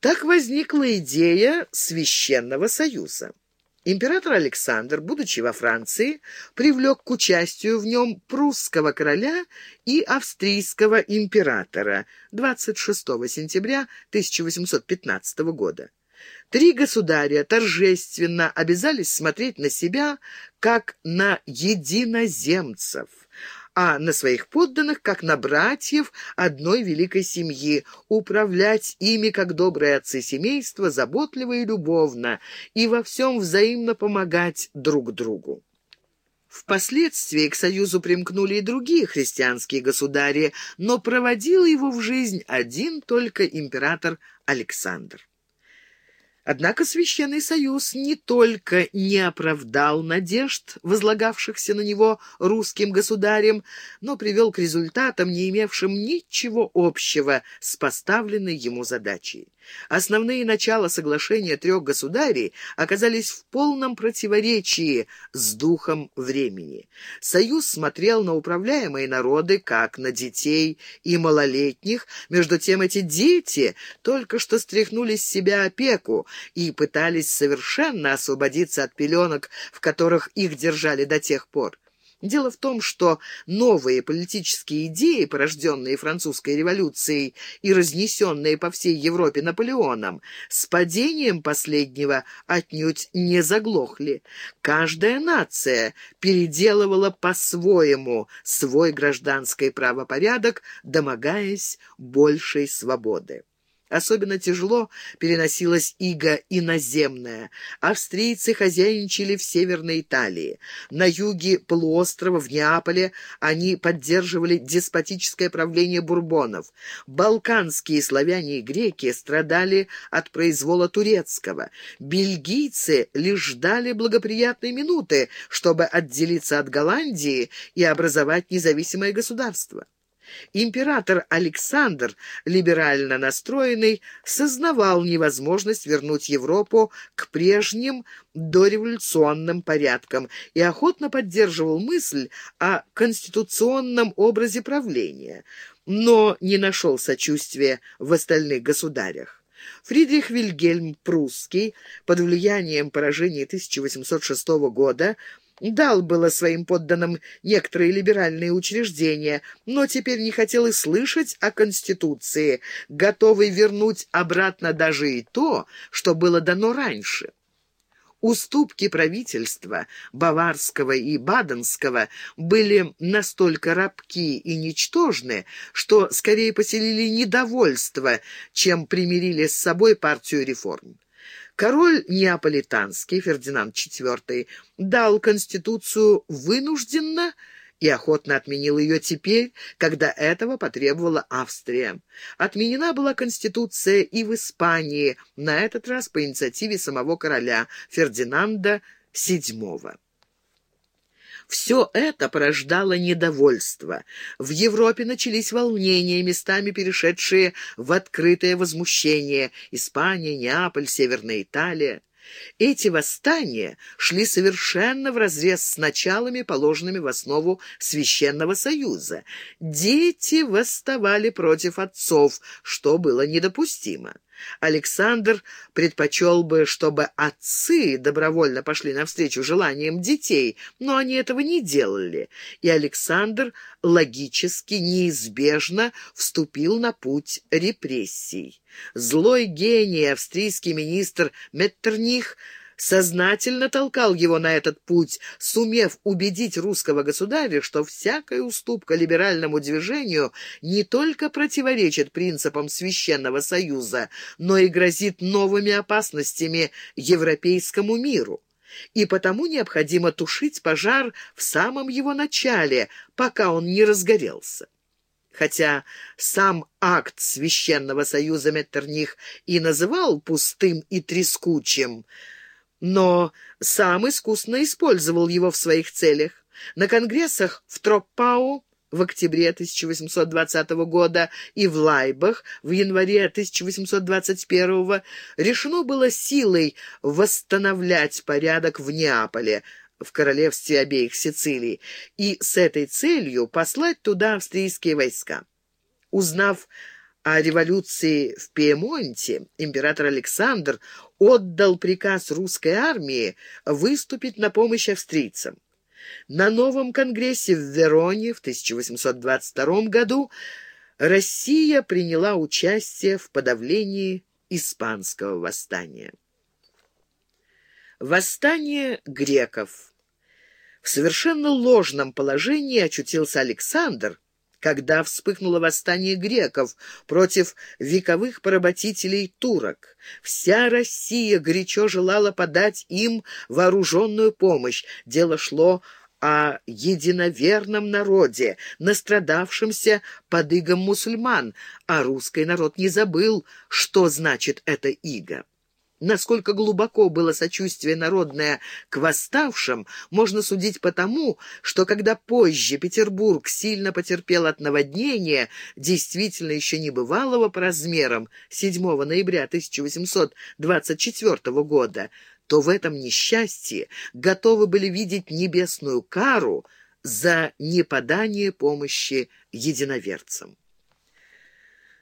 Так возникла идея Священного Союза. Император Александр, будучи во Франции, привлек к участию в нем прусского короля и австрийского императора 26 сентября 1815 года. Три государя торжественно обязались смотреть на себя как на единоземцев – а на своих подданных, как на братьев одной великой семьи, управлять ими, как добрые отцы семейства, заботливо и любовно, и во всем взаимно помогать друг другу. Впоследствии к союзу примкнули и другие христианские государи, но проводил его в жизнь один только император Александр. Однако Священный Союз не только не оправдал надежд, возлагавшихся на него русским государем, но привел к результатам, не имевшим ничего общего с поставленной ему задачей. Основные начала соглашения трех государей оказались в полном противоречии с духом времени. Союз смотрел на управляемые народы, как на детей и малолетних, между тем эти дети только что стряхнули с себя опеку и пытались совершенно освободиться от пеленок, в которых их держали до тех пор. Дело в том, что новые политические идеи, порожденные французской революцией и разнесенные по всей Европе Наполеоном, с падением последнего отнюдь не заглохли. Каждая нация переделывала по-своему свой гражданский правопорядок, домогаясь большей свободы. Особенно тяжело переносилась ига иноземная. Австрийцы хозяйничали в Северной Италии. На юге полуострова, в Неаполе, они поддерживали деспотическое правление бурбонов. Балканские славяне и греки страдали от произвола турецкого. Бельгийцы лишь ждали благоприятной минуты, чтобы отделиться от Голландии и образовать независимое государство. Император Александр, либерально настроенный, сознавал невозможность вернуть Европу к прежним дореволюционным порядкам и охотно поддерживал мысль о конституционном образе правления, но не нашел сочувствия в остальных государях. Фридрих Вильгельм Прусский под влиянием поражения 1806 года Дал было своим подданным некоторые либеральные учреждения, но теперь не хотел и слышать о Конституции, готовый вернуть обратно даже и то, что было дано раньше. Уступки правительства Баварского и Баденского были настолько рабки и ничтожны, что скорее поселили недовольство, чем примирили с собой партию реформ. Король неаполитанский Фердинанд IV дал конституцию вынужденно и охотно отменил ее теперь, когда этого потребовала Австрия. Отменена была Конституция и в Испании, на этот раз по инициативе самого короля Фердинанда VII. Все это порождало недовольство. В Европе начались волнения, местами перешедшие в открытое возмущение. Испания, Неаполь, Северная Италия. Эти восстания шли совершенно вразрез с началами, положенными в основу Священного Союза. Дети восставали против отцов, что было недопустимо. Александр предпочел бы, чтобы отцы добровольно пошли навстречу желаниям детей, но они этого не делали, и Александр логически, неизбежно вступил на путь репрессий. Злой гений, австрийский министр Меттерних, сознательно толкал его на этот путь, сумев убедить русского государя, что всякая уступка либеральному движению не только противоречит принципам Священного Союза, но и грозит новыми опасностями европейскому миру и потому необходимо тушить пожар в самом его начале, пока он не разгорелся. Хотя сам акт Священного Союза Меттерних и называл пустым и трескучим, но сам искусно использовал его в своих целях. На конгрессах в Троппау в октябре 1820 года и в Лайбах в январе 1821 решено было силой восстановлять порядок в Неаполе, в королевстве обеих Сицилий, и с этой целью послать туда австрийские войска. Узнав о революции в Пиемонте император Александр отдал приказ русской армии выступить на помощь австрийцам. На новом конгрессе в Вероне в 1822 году Россия приняла участие в подавлении испанского восстания. Восстание греков. В совершенно ложном положении очутился Александр, когда вспыхнуло восстание греков против вековых поработителей турок. Вся Россия горячо желала подать им вооруженную помощь. Дело шло о единоверном народе, настрадавшемся под игом мусульман, а русский народ не забыл, что значит это иго. Насколько глубоко было сочувствие народное к восставшим, можно судить потому, что когда позже Петербург сильно потерпел от наводнения, действительно еще не бывалого по размерам, 7 ноября 1824 года, то в этом несчастье готовы были видеть небесную кару за неподание помощи единоверцам.